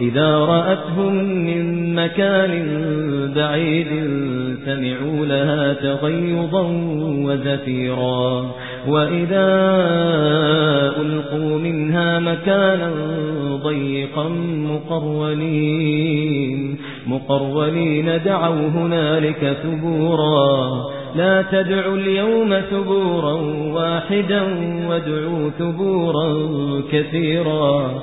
إذا رأتهم من مكان بعيد سمعوا لها تغيظا وزفيرا. وإذا ألقوا منها مكانا ضيقا مقرولين مقرولين دعوا هنالك ثبورا. لا تدعوا اليوم ثبورا واحدا وادعوا ثبورا كثيرا.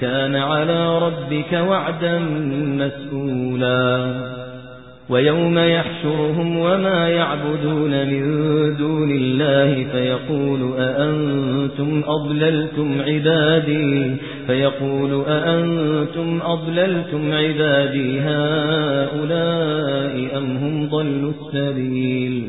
كان على ربك وعدا مسؤولا. ويوم يحشرهم وما يعبدون من دون الله فيقول أأنتم أضللتم عبادي؟ فيقول أأنتم أضللتم عبادي هؤلاء أم هم ضلوا السبيل؟